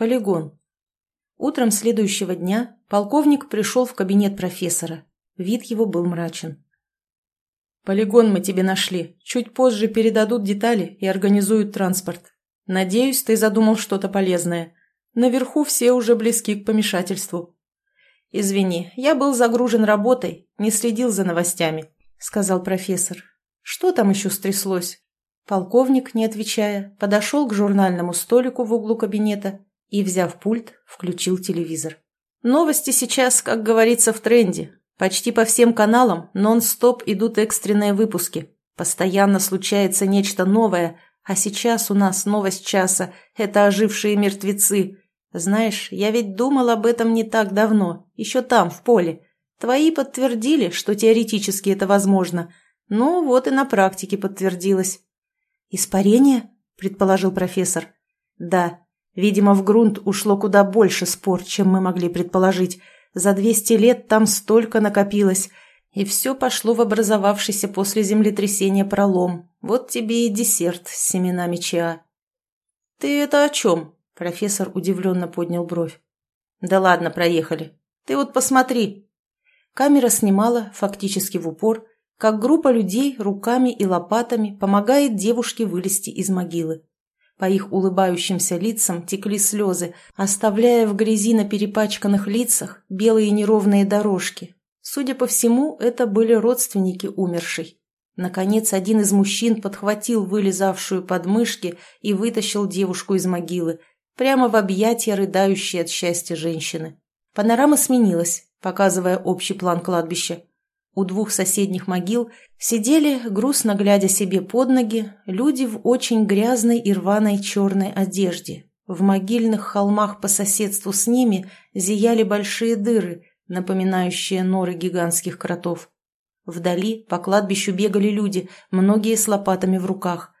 Полигон. Утром следующего дня полковник пришел в кабинет профессора. Вид его был мрачен. «Полигон мы тебе нашли. Чуть позже передадут детали и организуют транспорт. Надеюсь, ты задумал что-то полезное. Наверху все уже близки к помешательству». «Извини, я был загружен работой, не следил за новостями», — сказал профессор. «Что там еще стряслось?» Полковник, не отвечая, подошел к журнальному столику в углу кабинета и, взяв пульт, включил телевизор. «Новости сейчас, как говорится, в тренде. Почти по всем каналам нон-стоп идут экстренные выпуски. Постоянно случается нечто новое, а сейчас у нас новость часа – это ожившие мертвецы. Знаешь, я ведь думал об этом не так давно, еще там, в поле. Твои подтвердили, что теоретически это возможно. Ну, вот и на практике подтвердилось. «Испарение?» – предположил профессор. «Да. Видимо, в грунт ушло куда больше спор, чем мы могли предположить. За 200 лет там столько накопилось, и все пошло в образовавшийся после землетрясения пролом. Вот тебе и десерт с семенами чиа». «Ты это о чем?» – профессор удивленно поднял бровь. «Да ладно, проехали. Ты вот посмотри». Камера снимала, фактически в упор, как группа людей руками и лопатами помогает девушке вылезти из могилы. По их улыбающимся лицам текли слезы, оставляя в грязи на перепачканных лицах белые неровные дорожки. Судя по всему, это были родственники умершей. Наконец, один из мужчин подхватил вылезавшую подмышки и вытащил девушку из могилы, прямо в объятия рыдающей от счастья женщины. Панорама сменилась, показывая общий план кладбища. У двух соседних могил сидели, грустно глядя себе под ноги, люди в очень грязной и рваной черной одежде. В могильных холмах по соседству с ними зияли большие дыры, напоминающие норы гигантских кротов. Вдали по кладбищу бегали люди, многие с лопатами в руках.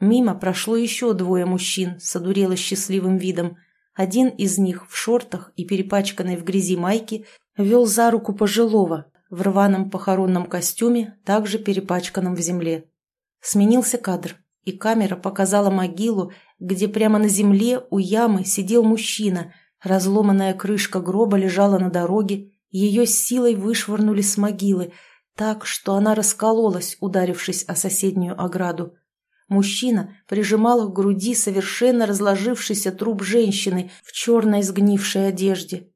Мимо прошло еще двое мужчин с одурело счастливым видом. Один из них в шортах и перепачканной в грязи майке вел за руку пожилого, в рваном похоронном костюме, также перепачканном в земле. Сменился кадр, и камера показала могилу, где прямо на земле у ямы сидел мужчина, разломанная крышка гроба лежала на дороге, ее с силой вышвырнули с могилы, так, что она раскололась, ударившись о соседнюю ограду. Мужчина прижимал к груди совершенно разложившийся труп женщины в черной сгнившей одежде.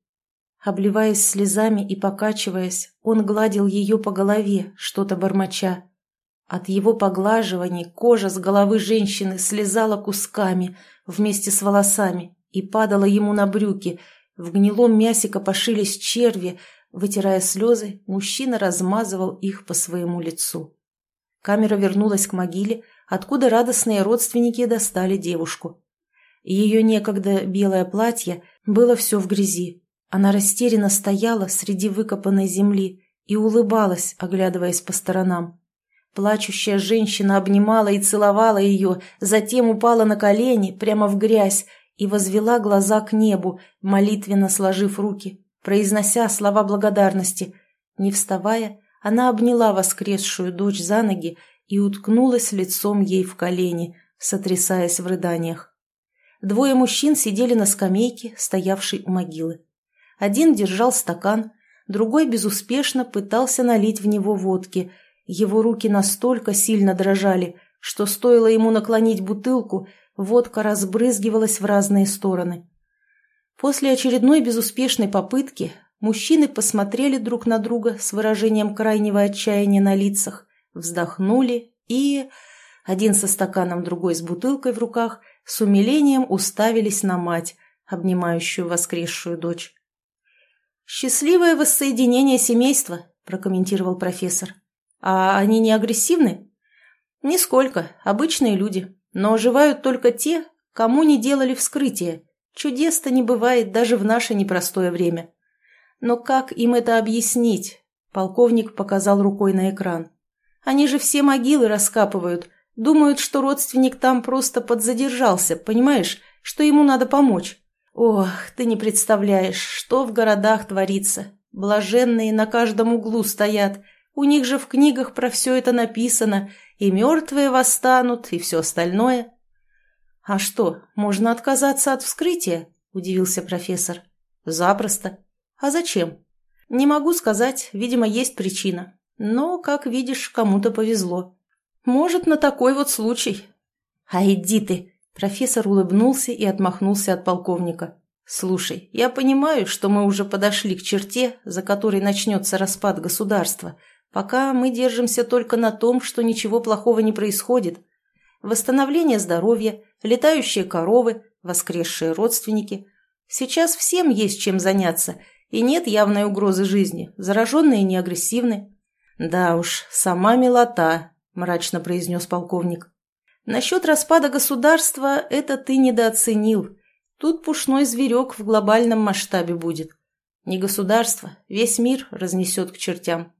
Обливаясь слезами и покачиваясь, он гладил ее по голове, что-то бормоча. От его поглаживаний кожа с головы женщины слезала кусками вместе с волосами и падала ему на брюки. В гнилом мясе копошились черви. Вытирая слезы, мужчина размазывал их по своему лицу. Камера вернулась к могиле, откуда радостные родственники достали девушку. Ее некогда белое платье было все в грязи, она растерянно стояла среди выкопанной земли и улыбалась, оглядываясь по сторонам. Плачущая женщина обнимала и целовала ее, затем упала на колени прямо в грязь и возвела глаза к небу, молитвенно сложив руки, произнося слова благодарности. Не вставая, она обняла воскресшую дочь за ноги и уткнулась лицом ей в колени, сотрясаясь в рыданиях. Двое мужчин сидели на скамейке, стоявшей у могилы. Один держал стакан, другой безуспешно пытался налить в него водки. Его руки настолько сильно дрожали, что стоило ему наклонить бутылку, водка разбрызгивалась в разные стороны. После очередной безуспешной попытки мужчины посмотрели друг на друга с выражением крайнего отчаяния на лицах, вздохнули и... Один со стаканом, другой с бутылкой в руках, с умилением уставились на мать, обнимающую воскресшую дочь. «Счастливое воссоединение семейства», – прокомментировал профессор. «А они не агрессивны?» «Нисколько. Обычные люди. Но оживают только те, кому не делали вскрытие. Чудес-то не бывает даже в наше непростое время. Но как им это объяснить?» Полковник показал рукой на экран. «Они же все могилы раскапывают. Думают, что родственник там просто подзадержался, понимаешь, что ему надо помочь. Ох, ты не представляешь, что в городах творится. Блаженные на каждом углу стоят. У них же в книгах про все это написано. И мертвые восстанут, и все остальное. А что, можно отказаться от вскрытия? удивился профессор. «Запросто. А зачем?» «Не могу сказать, видимо, есть причина. Но, как видишь, кому-то повезло. Может, на такой вот случай». «А иди ты!» Профессор улыбнулся и отмахнулся от полковника. «Слушай, я понимаю, что мы уже подошли к черте, за которой начнется распад государства, пока мы держимся только на том, что ничего плохого не происходит. Восстановление здоровья, летающие коровы, воскресшие родственники. Сейчас всем есть чем заняться, и нет явной угрозы жизни, зараженные не агрессивны». «Да уж, сама милота», – мрачно произнес полковник. Насчет распада государства это ты недооценил. Тут пушной зверек в глобальном масштабе будет. Не государство, весь мир разнесет к чертям.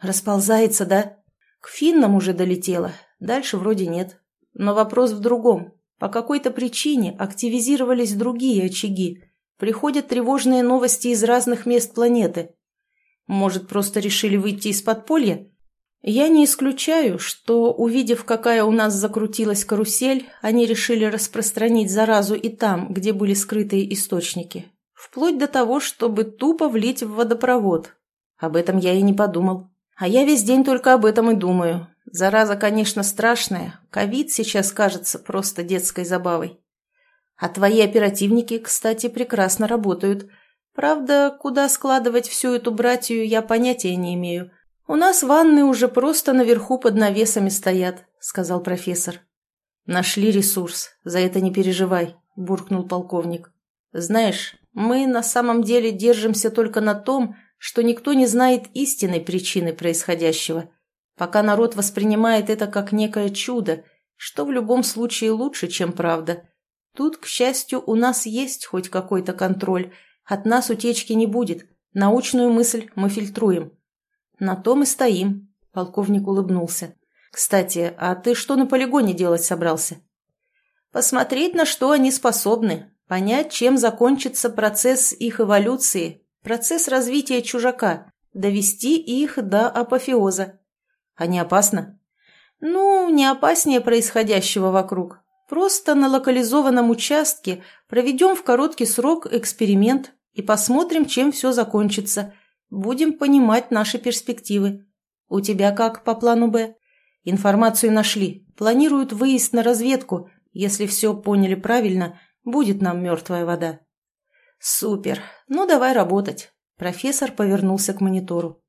Расползается, да? К финнам уже долетело, дальше вроде нет. Но вопрос в другом. По какой-то причине активизировались другие очаги. Приходят тревожные новости из разных мест планеты. Может, просто решили выйти из подполья? Я не исключаю, что, увидев, какая у нас закрутилась карусель, они решили распространить заразу и там, где были скрытые источники. Вплоть до того, чтобы тупо влить в водопровод. Об этом я и не подумал. А я весь день только об этом и думаю. Зараза, конечно, страшная. Ковид сейчас кажется просто детской забавой. А твои оперативники, кстати, прекрасно работают. Правда, куда складывать всю эту братью, я понятия не имею. «У нас ванны уже просто наверху под навесами стоят», — сказал профессор. «Нашли ресурс, за это не переживай», — буркнул полковник. «Знаешь, мы на самом деле держимся только на том, что никто не знает истинной причины происходящего, пока народ воспринимает это как некое чудо, что в любом случае лучше, чем правда. Тут, к счастью, у нас есть хоть какой-то контроль, от нас утечки не будет, научную мысль мы фильтруем». «На том и стоим», — полковник улыбнулся. «Кстати, а ты что на полигоне делать собрался?» «Посмотреть, на что они способны, понять, чем закончится процесс их эволюции, процесс развития чужака, довести их до апофеоза. А не опасно?» «Ну, не опаснее происходящего вокруг. Просто на локализованном участке проведем в короткий срок эксперимент и посмотрим, чем все закончится» Будем понимать наши перспективы. У тебя как по плану «Б»? Информацию нашли. Планируют выезд на разведку. Если все поняли правильно, будет нам мертвая вода. Супер. Ну, давай работать. Профессор повернулся к монитору.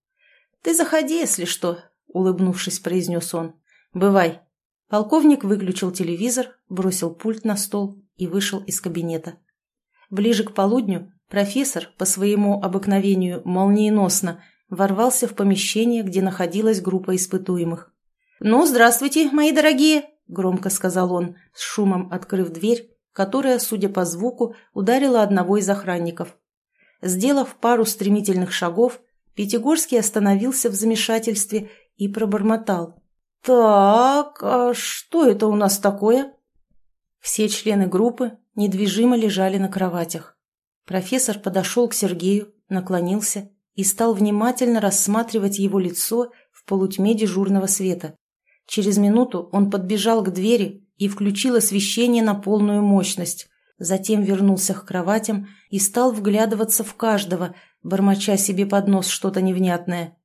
Ты заходи, если что, улыбнувшись, произнес он. Бывай. Полковник выключил телевизор, бросил пульт на стол и вышел из кабинета. Ближе к полудню Профессор, по своему обыкновению молниеносно, ворвался в помещение, где находилась группа испытуемых. «Ну, здравствуйте, мои дорогие!» – громко сказал он, с шумом открыв дверь, которая, судя по звуку, ударила одного из охранников. Сделав пару стремительных шагов, Пятигорский остановился в замешательстве и пробормотал. «Так, а что это у нас такое?» Все члены группы недвижимо лежали на кроватях. Профессор подошел к Сергею, наклонился и стал внимательно рассматривать его лицо в полутьме дежурного света. Через минуту он подбежал к двери и включил освещение на полную мощность. Затем вернулся к кроватям и стал вглядываться в каждого, бормоча себе под нос что-то невнятное.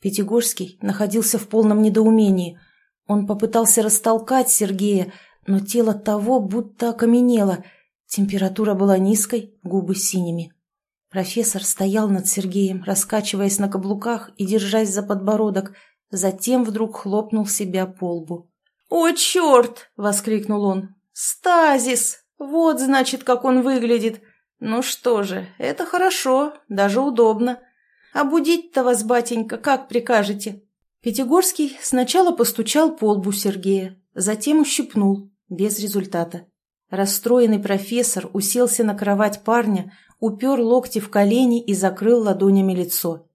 Пятигорский находился в полном недоумении. Он попытался растолкать Сергея, но тело того будто окаменело – Температура была низкой, губы синими. Профессор стоял над Сергеем, раскачиваясь на каблуках и держась за подбородок, затем вдруг хлопнул себя по лбу. «О, черт!» — воскликнул он. «Стазис! Вот, значит, как он выглядит! Ну что же, это хорошо, даже удобно. А будить-то вас, батенька, как прикажете?» Пятигорский сначала постучал по лбу Сергея, затем ущипнул, без результата. Расстроенный профессор уселся на кровать парня, упер локти в колени и закрыл ладонями лицо.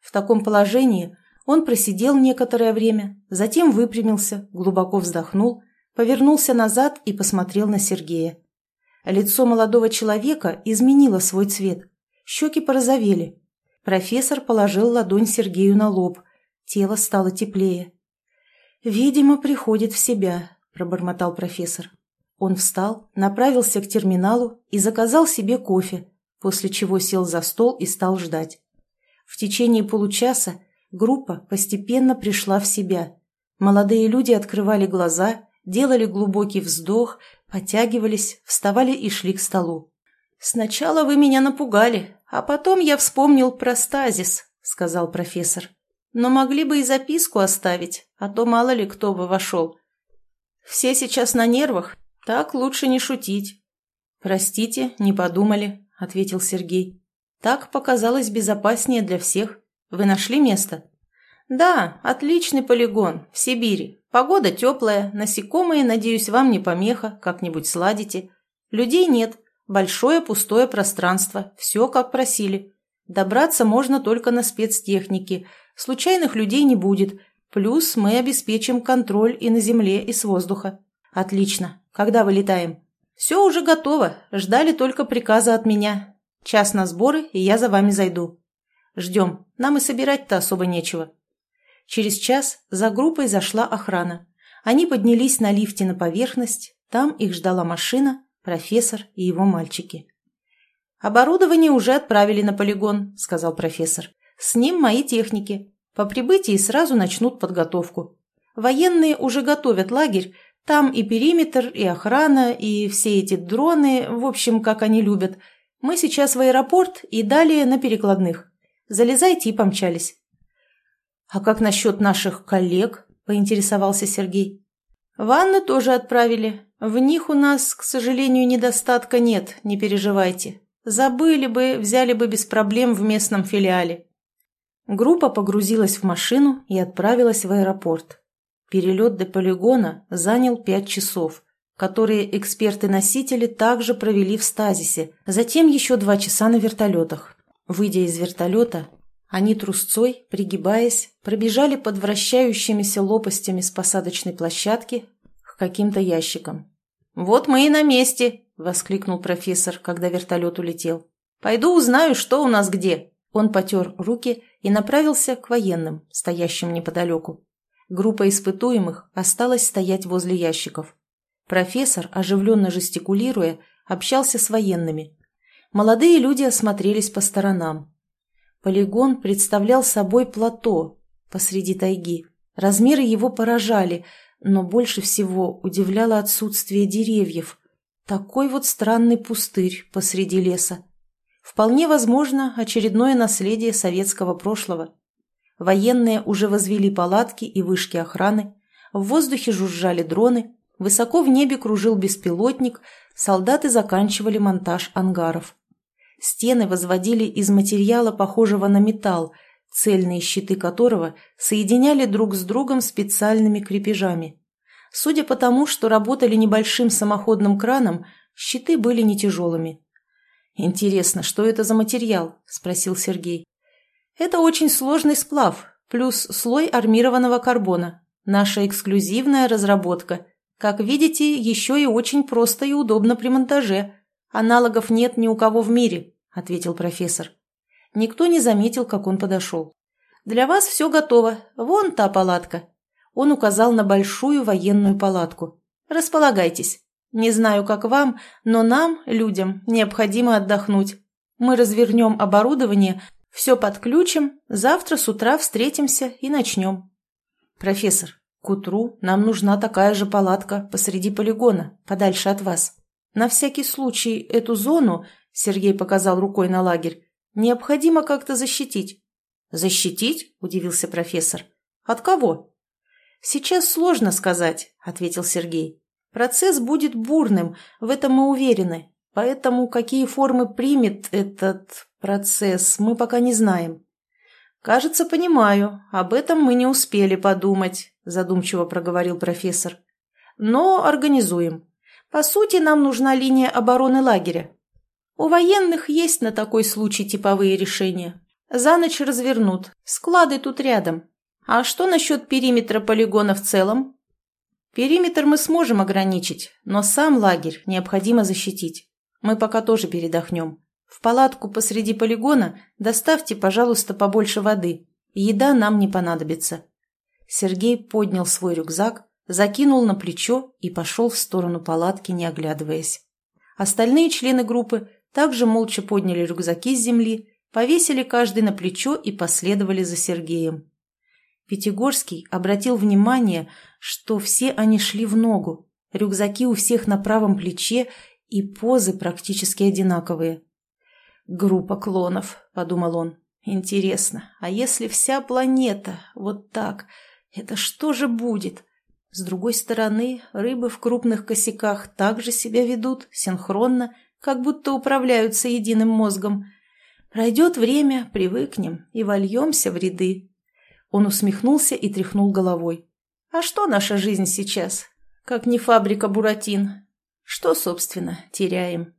В таком положении он просидел некоторое время, затем выпрямился, глубоко вздохнул, повернулся назад и посмотрел на Сергея. Лицо молодого человека изменило свой цвет, щеки порозовели. Профессор положил ладонь Сергею на лоб, тело стало теплее. «Видимо, приходит в себя», – пробормотал профессор. Он встал, направился к терминалу и заказал себе кофе, после чего сел за стол и стал ждать. В течение получаса группа постепенно пришла в себя. Молодые люди открывали глаза, делали глубокий вздох, потягивались, вставали и шли к столу. «Сначала вы меня напугали, а потом я вспомнил про стазис», — сказал профессор. «Но могли бы и записку оставить, а то мало ли кто бы вошел. Все сейчас на нервах, так лучше не шутить». «Простите, не подумали», — ответил Сергей. «Так показалось безопаснее для всех. Вы нашли место?» «Да, отличный полигон, в Сибири. Погода теплая, насекомые, надеюсь, вам не помеха, как-нибудь сладите. Людей нет, большое пустое пространство, все как просили. Добраться можно только на спецтехнике, случайных людей не будет, плюс мы обеспечим контроль и на земле, и с воздуха. Отлично. Когда вылетаем?» «Все уже готово, ждали только приказа от меня. Час на сборы, и я за вами зайду. Ждем, нам и собирать-то особо нечего». Через час за группой зашла охрана. Они поднялись на лифте на поверхность, там их ждала машина, профессор и его мальчики. «Оборудование уже отправили на полигон», — сказал профессор. «С ним мои техники. По прибытии сразу начнут подготовку. Военные уже готовят лагерь, там и периметр, и охрана, и все эти дроны, в общем, как они любят. Мы сейчас в аэропорт и далее на перекладных. Залезайте и помчались. «А как насчет наших коллег?» – поинтересовался Сергей. «Ванны тоже отправили. В них у нас, к сожалению, недостатка нет, не переживайте. Забыли бы, взяли бы без проблем в местном филиале». Группа погрузилась в машину и отправилась в аэропорт. Перелет до полигона занял пять часов, которые эксперты-носители также провели в стазисе, затем еще два часа на вертолетах. Выйдя из вертолета, они трусцой, пригибаясь, пробежали под вращающимися лопастями с посадочной площадки к каким-то ящикам. «Вот мы и на месте!» — воскликнул профессор, когда вертолет улетел. «Пойду узнаю, что у нас где!» Он потер руки и направился к военным, стоящим неподалеку. Группа испытуемых осталась стоять возле ящиков. Профессор, оживленно жестикулируя, общался с военными. Молодые люди осмотрелись по сторонам. Полигон представлял собой плато посреди тайги. Размеры его поражали, но больше всего удивляло отсутствие деревьев. Такой вот странный пустырь посреди леса. Вполне возможно очередное наследие советского прошлого. Военные уже возвели палатки и вышки охраны, в воздухе жужжали дроны, высоко в небе кружил беспилотник, солдаты заканчивали монтаж ангаров. Стены возводили из материала, похожего на металл, цельные щиты которого соединяли друг с другом специальными крепежами. Судя по тому, что работали небольшим самоходным краном, щиты были не тяжелыми. «Интересно, что это за материал?» – спросил Сергей. «Это очень сложный сплав, плюс слой армированного карбона. Наша эксклюзивная разработка. Как видите, еще и очень просто и удобно при монтаже. Аналогов нет ни у кого в мире ответил профессор. Никто не заметил, как он подошел. «Для вас все готово. Вон та палатка». Он указал на большую военную палатку. «Располагайтесь. Не знаю, как вам, но нам, людям, необходимо отдохнуть. Мы развернем оборудование, все подключим, завтра с утра встретимся и начнем». «Профессор, к утру нам нужна такая же палатка посреди полигона, подальше от вас. На всякий случай эту зону Сергей показал рукой на лагерь. «Необходимо как-то защитить». «Защитить?» – удивился профессор. «От кого?» «Сейчас сложно сказать», – ответил Сергей. «Процесс будет бурным, в этом мы уверены. Поэтому какие формы примет этот процесс, мы пока не знаем». «Кажется, понимаю. Об этом мы не успели подумать», – задумчиво проговорил профессор. «Но организуем. По сути, нам нужна линия обороны лагеря. У военных есть на такой случай типовые решения. За ночь развернут. Склады тут рядом. А что насчет периметра полигона в целом? Периметр мы сможем ограничить, но сам лагерь необходимо защитить. Мы пока тоже передохнем. В палатку посреди полигона доставьте, пожалуйста, побольше воды. Еда нам не понадобится. Сергей поднял свой рюкзак, закинул на плечо и пошел в сторону палатки, не оглядываясь. Остальные члены группы также молча подняли рюкзаки с земли, повесили каждый на плечо и последовали за Сергеем. Пятигорский обратил внимание, что все они шли в ногу, рюкзаки у всех на правом плече и позы практически одинаковые. «Группа клонов», — подумал он. «Интересно, а если вся планета вот так, это что же будет?» С другой стороны, рыбы в крупных косяках также себя ведут синхронно, как будто управляются единым мозгом. Пройдет время, привыкнем и вольемся в ряды. Он усмехнулся и тряхнул головой. А что наша жизнь сейчас? Как не фабрика Буратин. Что, собственно, теряем?